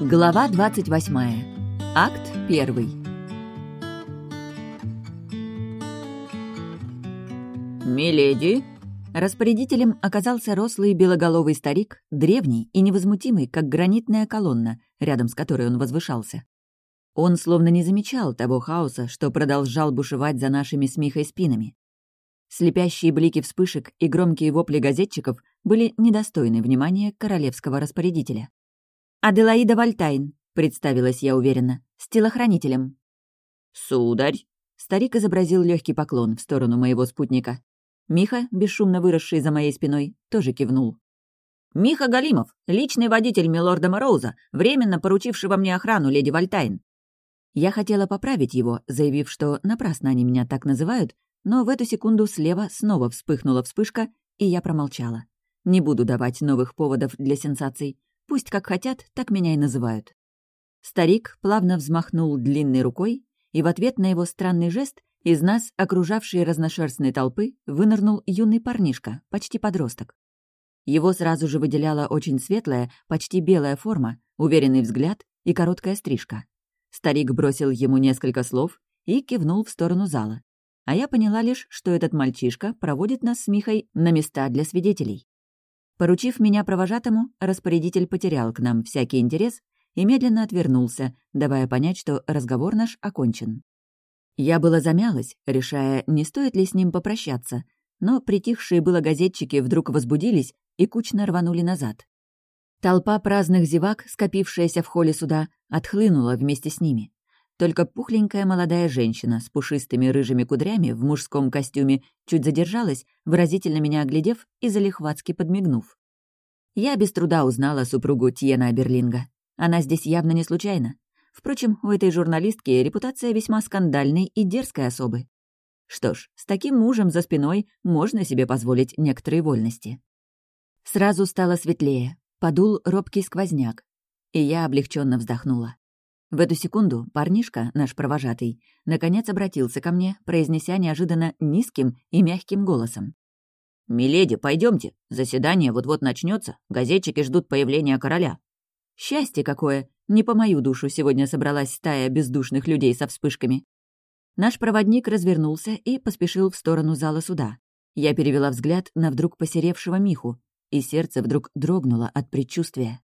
Глава 28. Акт 1. «Миледи!» Распорядителем оказался рослый белоголовый старик, древний и невозмутимый, как гранитная колонна, рядом с которой он возвышался. Он словно не замечал того хаоса, что продолжал бушевать за нашими с Михой спинами. Слепящие блики вспышек и громкие вопли газетчиков были недостойны внимания королевского распорядителя. «Аделаида Вальтайн», — представилась я уверенно, — «с телохранителем». «Сударь», — старик изобразил легкий поклон в сторону моего спутника. Миха, бесшумно выросший за моей спиной, тоже кивнул. «Миха Галимов, личный водитель милорда Мороуза, временно поручившего мне охрану леди Вальтайн». Я хотела поправить его, заявив, что напрасно они меня так называют, но в эту секунду слева снова вспыхнула вспышка, и я промолчала. Не буду давать новых поводов для сенсаций. Пусть как хотят, так меня и называют. Старик плавно взмахнул длинной рукой, и в ответ на его странный жест из нас, окружавшей разношерстной толпы, вынырнул юный парнишка, почти подросток. Его сразу же выделяла очень светлая, почти белая форма, уверенный взгляд и короткая стрижка. Старик бросил ему несколько слов и кивнул в сторону зала. А я поняла лишь, что этот мальчишка проводит нас с Михой на места для свидетелей. Поручив меня провожатому, распорядитель потерял к нам всякий интерес и медленно отвернулся, давая понять, что разговор наш окончен. Я была замялась, решая, не стоит ли с ним попрощаться, но притихшие было газетчики вдруг возбудились и кучно рванули назад. Толпа праздных зевак, скопившаяся в холле суда, отхлынула вместе с ними. Только пухленькая молодая женщина с пушистыми рыжими кудрями в мужском костюме чуть задержалась, выразительно меня оглядев и залихватски подмигнув. Я без труда узнала супругу Тьена Берлинга. Она здесь явно не случайно. Впрочем, у этой журналистки репутация весьма скандальной и дерзкой особы. Что ж, с таким мужем за спиной можно себе позволить некоторые вольности. Сразу стало светлее, подул робкий сквозняк, и я облегченно вздохнула. В эту секунду парнишка, наш провожатый, наконец обратился ко мне, произнеся неожиданно низким и мягким голосом. «Миледи, пойдемте. Заседание вот-вот начнется. Газетчики ждут появления короля». Счастье какое! Не по мою душу сегодня собралась стая бездушных людей со вспышками. Наш проводник развернулся и поспешил в сторону зала суда. Я перевела взгляд на вдруг посеревшего Миху, и сердце вдруг дрогнуло от предчувствия.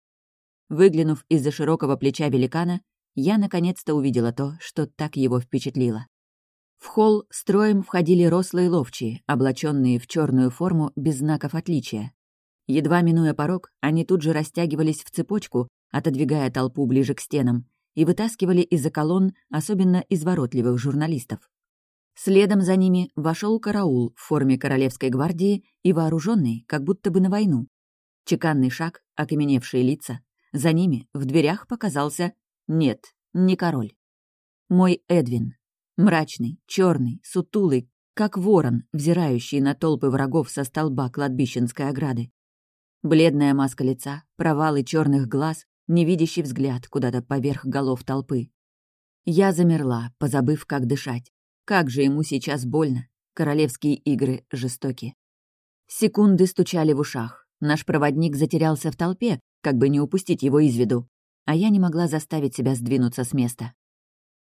Выглянув из-за широкого плеча великана, я наконец-то увидела то, что так его впечатлило. В холл строем входили рослые ловчие, облаченные в черную форму без знаков отличия. Едва минуя порог, они тут же растягивались в цепочку, отодвигая толпу ближе к стенам, и вытаскивали из-за колонн особенно изворотливых журналистов. Следом за ними вошел караул в форме Королевской гвардии и вооруженный, как будто бы на войну. Чеканный шаг, окаменевшие лица. За ними в дверях показался нет, не король. Мой Эдвин. Мрачный, черный, сутулый, как ворон, взирающий на толпы врагов со столба кладбищенской ограды. Бледная маска лица, провалы черных глаз, невидящий взгляд куда-то поверх голов толпы. Я замерла, позабыв, как дышать. Как же ему сейчас больно. Королевские игры жестоки. Секунды стучали в ушах. Наш проводник затерялся в толпе, как бы не упустить его из виду а я не могла заставить себя сдвинуться с места.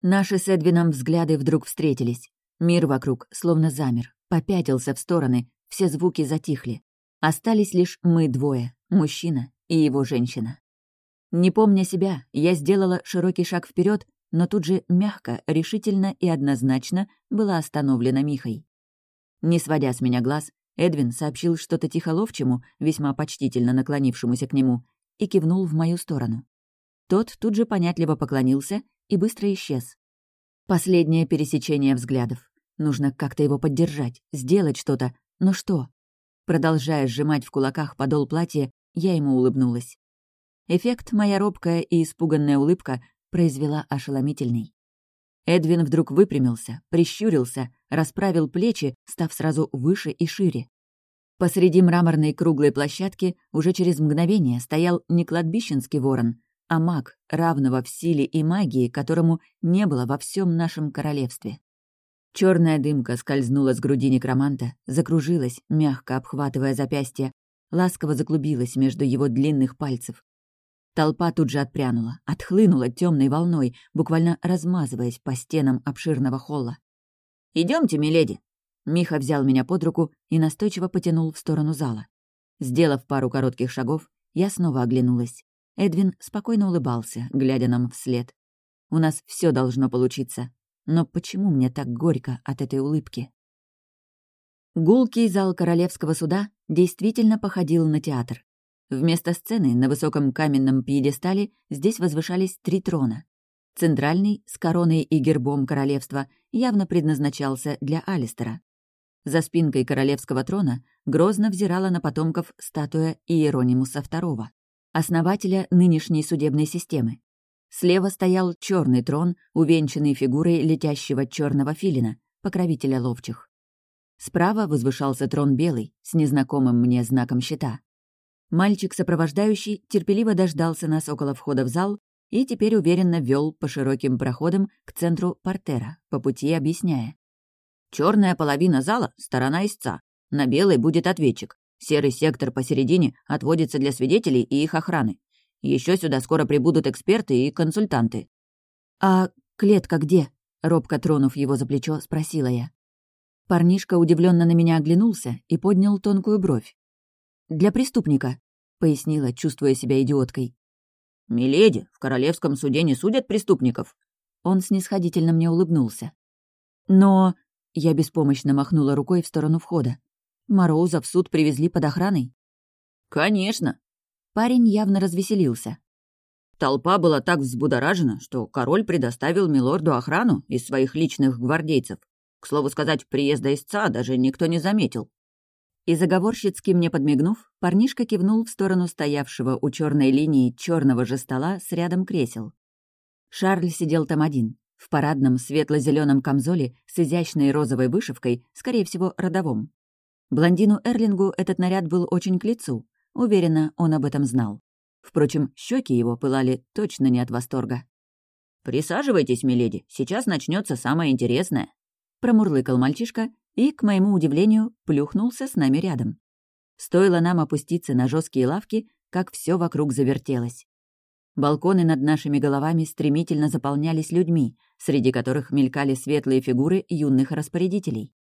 Наши с Эдвином взгляды вдруг встретились. Мир вокруг словно замер, попятился в стороны, все звуки затихли. Остались лишь мы двое, мужчина и его женщина. Не помня себя, я сделала широкий шаг вперед, но тут же мягко, решительно и однозначно была остановлена Михой. Не сводя с меня глаз, Эдвин сообщил что-то тихоловчему, весьма почтительно наклонившемуся к нему, и кивнул в мою сторону. Тот тут же понятливо поклонился и быстро исчез. Последнее пересечение взглядов. Нужно как-то его поддержать, сделать что-то. Но что? Продолжая сжимать в кулаках подол платья, я ему улыбнулась. Эффект моя робкая и испуганная улыбка произвела ошеломительный. Эдвин вдруг выпрямился, прищурился, расправил плечи, став сразу выше и шире. Посреди мраморной круглой площадки уже через мгновение стоял не кладбищенский ворон, а маг, равного в силе и магии, которому не было во всем нашем королевстве. Черная дымка скользнула с груди некроманта, закружилась, мягко обхватывая запястье, ласково заклубилась между его длинных пальцев. Толпа тут же отпрянула, отхлынула темной волной, буквально размазываясь по стенам обширного холла. Идемте, миледи!» Миха взял меня под руку и настойчиво потянул в сторону зала. Сделав пару коротких шагов, я снова оглянулась. Эдвин спокойно улыбался, глядя нам вслед. У нас все должно получиться. Но почему мне так горько от этой улыбки? Гулкий зал Королевского суда действительно походил на театр. Вместо сцены на высоком каменном пьедестале здесь возвышались три трона. Центральный, с короной и гербом королевства, явно предназначался для Алистера. За спинкой королевского трона грозно взирала на потомков статуя Иеронимуса II, основателя нынешней судебной системы. Слева стоял черный трон, увенчанный фигурой летящего черного филина, покровителя ловчих. Справа возвышался трон белый, с незнакомым мне знаком щита. Мальчик-сопровождающий терпеливо дождался нас около входа в зал и теперь уверенно вел по широким проходам к центру портера, по пути объясняя. Черная половина зала — сторона истца. На белой будет ответчик. Серый сектор посередине отводится для свидетелей и их охраны. Еще сюда скоро прибудут эксперты и консультанты». «А клетка где?» — робко тронув его за плечо, спросила я. Парнишка удивленно на меня оглянулся и поднял тонкую бровь. «Для преступника», — пояснила, чувствуя себя идиоткой. «Миледи, в королевском суде не судят преступников». Он снисходительно мне улыбнулся. «Но...» — я беспомощно махнула рукой в сторону входа. «Мороуза в суд привезли под охраной?» «Конечно», Парень явно развеселился. Толпа была так взбудоражена, что король предоставил милорду охрану из своих личных гвардейцев. К слову сказать, приезда истца даже никто не заметил. И заговорщицки мне подмигнув, парнишка кивнул в сторону стоявшего у черной линии черного же стола с рядом кресел. Шарль сидел там один, в парадном светло-зеленом камзоле с изящной розовой вышивкой, скорее всего, родовом. Блондину Эрлингу этот наряд был очень к лицу, Уверена, он об этом знал. Впрочем, щеки его пылали точно не от восторга. «Присаживайтесь, миледи, сейчас начнется самое интересное», — промурлыкал мальчишка и, к моему удивлению, плюхнулся с нами рядом. Стоило нам опуститься на жесткие лавки, как все вокруг завертелось. Балконы над нашими головами стремительно заполнялись людьми, среди которых мелькали светлые фигуры юных распорядителей.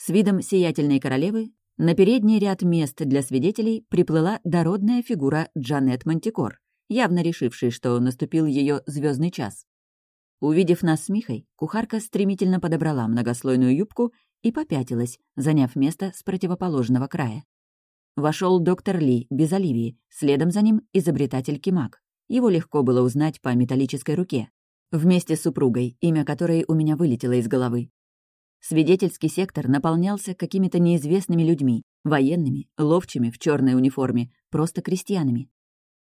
С видом сиятельной королевы на передний ряд мест для свидетелей приплыла дородная фигура Джанет Мантикор, явно решившей, что наступил ее звездный час. Увидев нас с Михой, кухарка стремительно подобрала многослойную юбку и попятилась, заняв место с противоположного края. Вошел доктор Ли без Оливии, следом за ним изобретатель Кимак. Его легко было узнать по металлической руке. Вместе с супругой, имя которой у меня вылетело из головы. Свидетельский сектор наполнялся какими-то неизвестными людьми, военными, ловчими в черной униформе, просто крестьянами.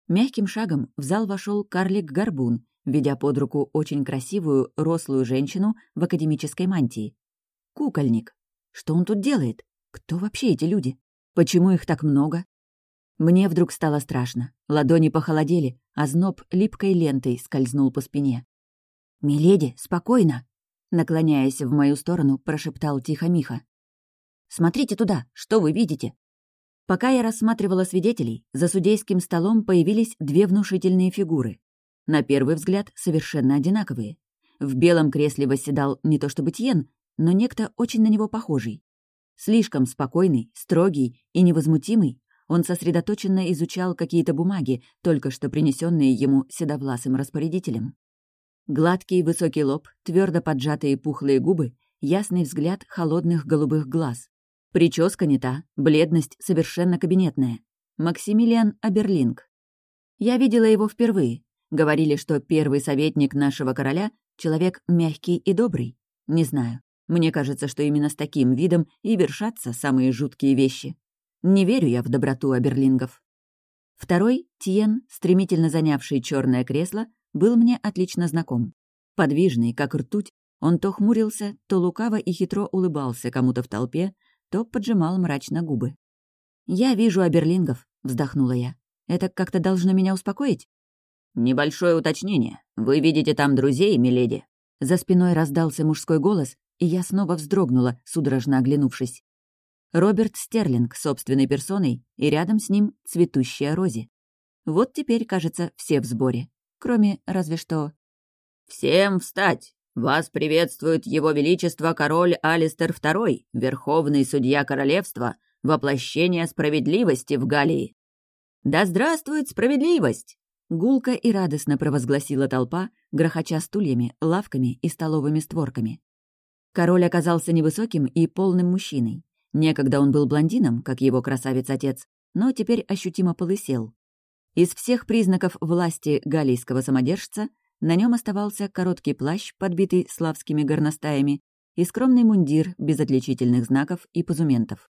Мягким шагом в зал вошел карлик-горбун, ведя под руку очень красивую, рослую женщину в академической мантии. Кукольник. Что он тут делает? Кто вообще эти люди? Почему их так много? Мне вдруг стало страшно. Ладони похолодели, а зноб липкой лентой скользнул по спине. «Миледи, спокойно!» Наклоняясь в мою сторону, прошептал тихо Миха. «Смотрите туда, что вы видите?» Пока я рассматривала свидетелей, за судейским столом появились две внушительные фигуры. На первый взгляд, совершенно одинаковые. В белом кресле восседал не то чтобы Тьен, но некто очень на него похожий. Слишком спокойный, строгий и невозмутимый, он сосредоточенно изучал какие-то бумаги, только что принесенные ему седовласым распорядителем. Гладкий высокий лоб, твердо поджатые пухлые губы, ясный взгляд холодных голубых глаз. Прическа не та, бледность совершенно кабинетная. Максимилиан Аберлинг. Я видела его впервые. Говорили, что первый советник нашего короля — человек мягкий и добрый. Не знаю. Мне кажется, что именно с таким видом и вершатся самые жуткие вещи. Не верю я в доброту Аберлингов. Второй, Тиен, стремительно занявший черное кресло, был мне отлично знаком. Подвижный, как ртуть, он то хмурился, то лукаво и хитро улыбался кому-то в толпе, то поджимал мрачно губы. «Я вижу аберлингов», — вздохнула я. «Это как-то должно меня успокоить?» «Небольшое уточнение. Вы видите там друзей, миледи?» За спиной раздался мужской голос, и я снова вздрогнула, судорожно оглянувшись. Роберт Стерлинг собственной персоной, и рядом с ним цветущая Рози. Вот теперь, кажется, все в сборе. Кроме разве что... «Всем встать! Вас приветствует Его Величество король Алистер II, верховный судья королевства, воплощение справедливости в Галлии». «Да здравствует справедливость!» Гулко и радостно провозгласила толпа, грохоча стульями, лавками и столовыми створками. Король оказался невысоким и полным мужчиной. Некогда он был блондином, как его красавец-отец, но теперь ощутимо полысел. Из всех признаков власти галлийского самодержца на нем оставался короткий плащ, подбитый славскими горностаями, и скромный мундир без отличительных знаков и позументов.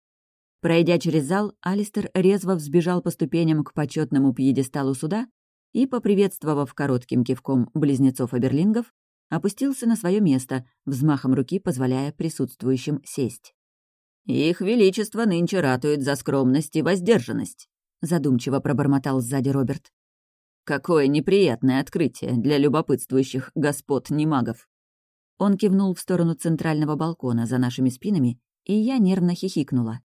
Пройдя через зал, Алистер резво взбежал по ступеням к почетному пьедесталу суда и, поприветствовав коротким кивком близнецов Аберлингов, опустился на свое место, взмахом руки позволяя присутствующим сесть. «Их Величество нынче ратует за скромность и воздержанность», — задумчиво пробормотал сзади Роберт. «Какое неприятное открытие для любопытствующих господ-немагов!» Он кивнул в сторону центрального балкона за нашими спинами, и я нервно хихикнула.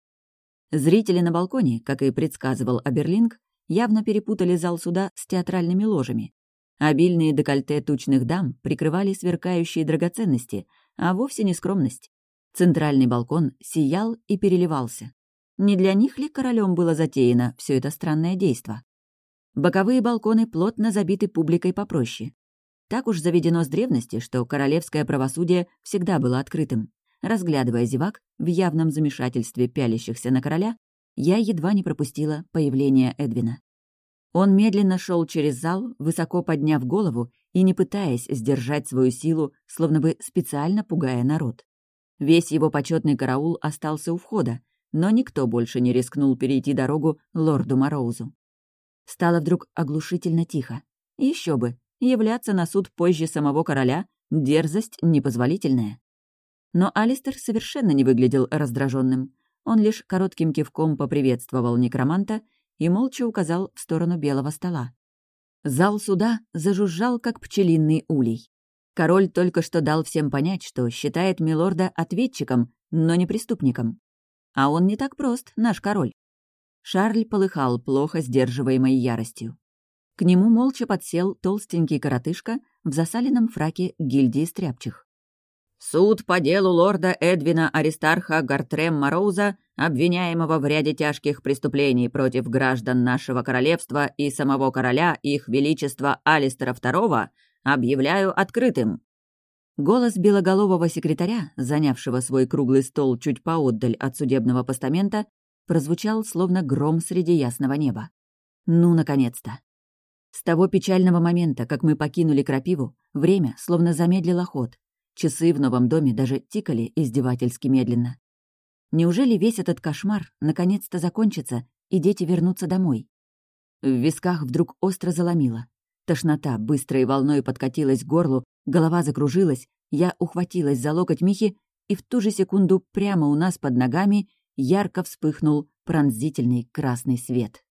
Зрители на балконе, как и предсказывал Аберлинг, явно перепутали зал суда с театральными ложами. Обильные декольте тучных дам прикрывали сверкающие драгоценности, а вовсе не скромность. Центральный балкон сиял и переливался. Не для них ли королем было затеяно все это странное действо? Боковые балконы плотно забиты публикой попроще. Так уж заведено с древности, что королевское правосудие всегда было открытым. Разглядывая зевак, в явном замешательстве пялящихся на короля, я едва не пропустила появление Эдвина. Он медленно шел через зал, высоко подняв голову и не пытаясь сдержать свою силу, словно бы специально пугая народ. Весь его почетный караул остался у входа, но никто больше не рискнул перейти дорогу лорду Мороузу. Стало вдруг оглушительно тихо. Еще бы, являться на суд позже самого короля — дерзость непозволительная. Но Алистер совершенно не выглядел раздраженным. Он лишь коротким кивком поприветствовал некроманта и молча указал в сторону белого стола. Зал суда зажужжал, как пчелиный улей. Король только что дал всем понять, что считает Милорда ответчиком, но не преступником. А он не так прост, наш король. Шарль полыхал, плохо сдерживаемой яростью. К нему молча подсел толстенький коротышка в засаленном фраке гильдии стряпчих. Суд по делу лорда Эдвина Аристарха Гартрем Мороуза, обвиняемого в ряде тяжких преступлений против граждан нашего королевства и самого короля их величества Алистера II, объявляю открытым». Голос белоголового секретаря, занявшего свой круглый стол чуть поотдаль от судебного постамента, прозвучал словно гром среди ясного неба. Ну, наконец-то. С того печального момента, как мы покинули крапиву, время словно замедлило ход, Часы в новом доме даже тикали издевательски медленно. Неужели весь этот кошмар наконец-то закончится, и дети вернутся домой? В висках вдруг остро заломило. Тошнота быстрой волной подкатилась к горлу, голова закружилась, я ухватилась за локоть Михи, и в ту же секунду прямо у нас под ногами ярко вспыхнул пронзительный красный свет.